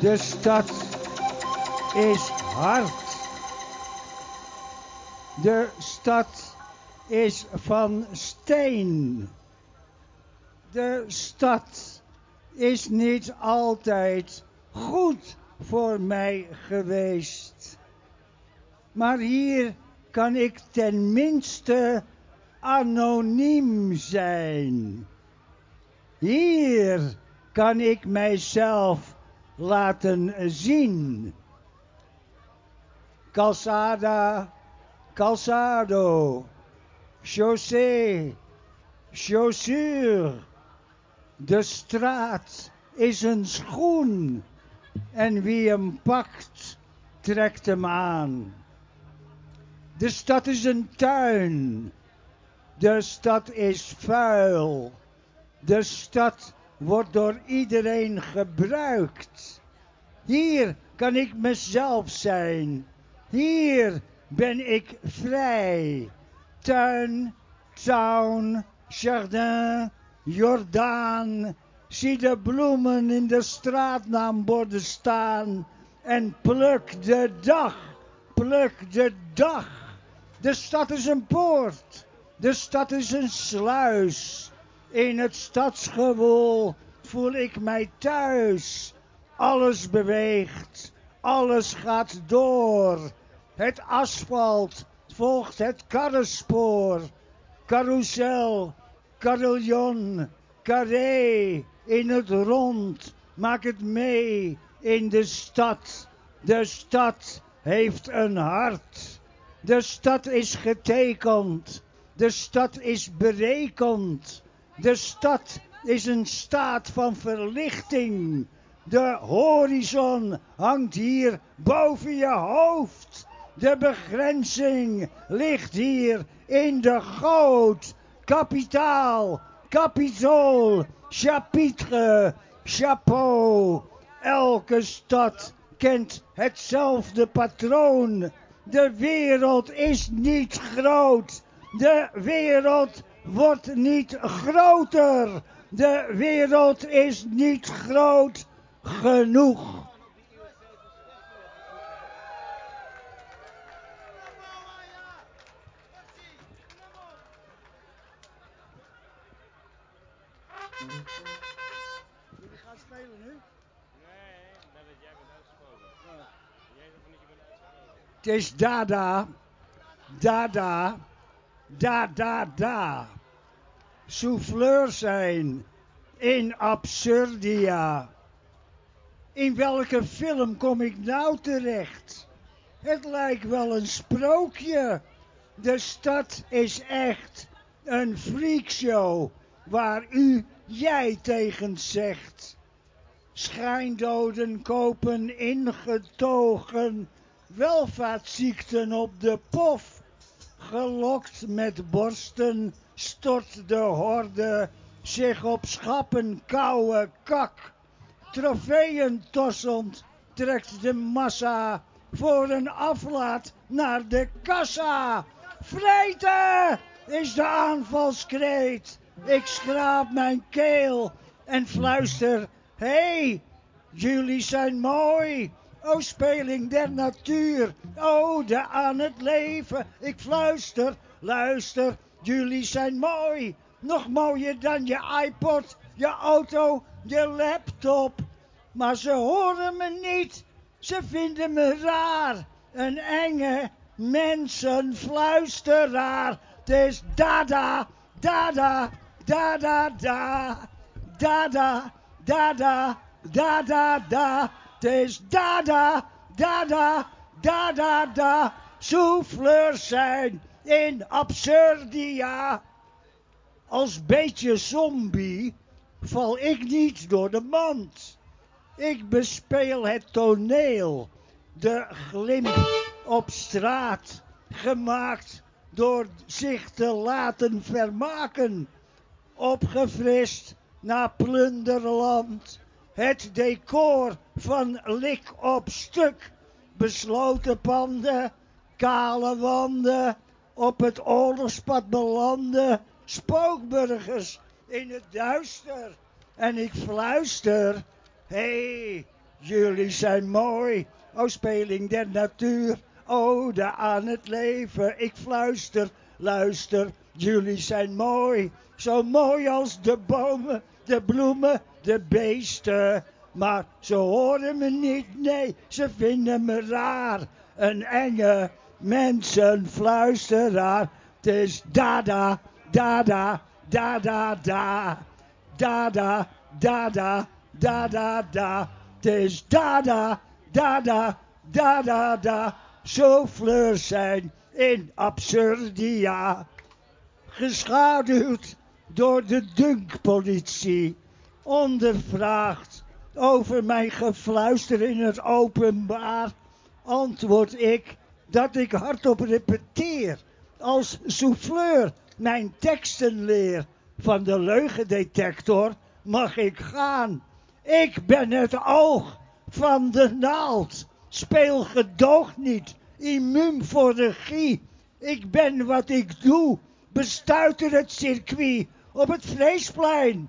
De stad is hard. De stad is van steen. De stad is niet altijd goed voor mij geweest. Maar hier kan ik tenminste anoniem zijn. Hier kan ik mijzelf laten zien. Calzada, calzado, chaussee, chaussure. De straat is een schoen en wie hem pakt, trekt hem aan. De stad is een tuin. De stad is vuil. De stad wordt door iedereen gebruikt. Hier kan ik mezelf zijn. Hier ben ik vrij. Tuin, town, jardin, Jordaan. Zie de bloemen in de straatnaamborden staan. En pluk de dag, pluk de dag. De stad is een poort. De stad is een sluis. In het stadsgewoel voel ik mij thuis. Alles beweegt, alles gaat door. Het asfalt volgt het karrenspoor. Carousel, carillon, carré, in het rond. Maak het mee in de stad. De stad heeft een hart. De stad is getekend. De stad is berekend. De stad is een staat van verlichting. De horizon hangt hier boven je hoofd. De begrenzing ligt hier in de goot. Kapitaal, kapitool, chapitre, chapeau. Elke stad kent hetzelfde patroon. De wereld is niet groot. De wereld wordt niet groter. De wereld is niet groot genoeg. Het is dada, dada, da da da. Souffleur zijn in absurdia. In welke film kom ik nou terecht? Het lijkt wel een sprookje. De stad is echt een freakshow waar u jij tegen zegt. Schijndoden kopen ingetogen, welvaartsziekten op de pof. Gelokt met borsten stort de horde zich op schappen kouwe kak. Trofeeën tossend trekt de massa voor een aflaat naar de kassa. Vreten is de aanvalskreet. Ik schraap mijn keel en fluister, hey, jullie zijn mooi. O speling der natuur, ode aan het leven. Ik fluister, luister, jullie zijn mooi. Nog mooier dan je iPod, je auto, je laptop. Maar ze horen me niet, ze vinden me raar. Een enge mensenfluisteraar. Het is dada, dada, dada, da. Dada, dada, dada, da. Het is dada, dada, dada, da. Souffleurs zijn in absurdia. Als beetje zombie val ik niet door de mand. Ik bespeel het toneel, de glimp op straat, gemaakt door zich te laten vermaken. Opgefrist naar plunderland, het decor van lik op stuk, besloten panden, kale wanden, op het oorlogspad belanden, spookburgers in het duister. En ik fluister, hé, hey, jullie zijn mooi. O speling der natuur, ode aan het leven. Ik fluister, luister, jullie zijn mooi. Zo mooi als de bomen, de bloemen, de beesten. Maar ze horen me niet, nee, ze vinden me raar. Een enge mensenfluisteraar. Het is dada, dada, dada, da. Dada, dada, dada, da. Het is dada, dada, dada, da. Zo fleurs zijn in absurdia. Geschaduwd door de dunkpolitie. Ondervraagd over mijn gefluister in het openbaar. Antwoord ik dat ik hardop repeteer. Als souffleur mijn teksten leer. Van de leugendetector mag ik gaan. Ik ben het oog van de naald. Speel gedoog niet, immuun voor regie. Ik ben wat ik doe, bestuiter het circuit op het Vreesplein.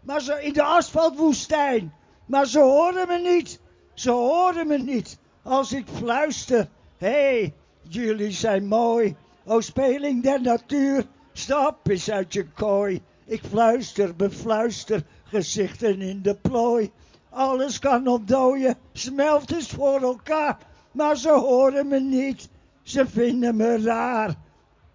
Maar ze in de asfaltwoestijn. Maar ze horen me niet, ze horen me niet. Als ik fluister, hey, jullie zijn mooi. O speling der natuur, stap eens uit je kooi. Ik fluister, befluister, gezichten in de plooi. Alles kan ontdooien, smelt eens voor elkaar. Maar ze horen me niet, ze vinden me raar.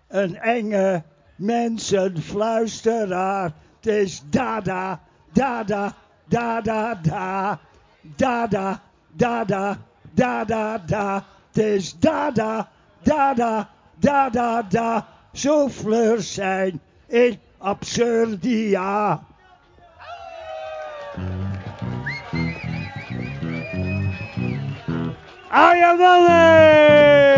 Een enge mensenfluisteraar. Het is dada, dada, dada, da. Dada, dada, dada, da. Is dada, dada, dada, da. Zo fleurs zijn in absurdia. Mulder!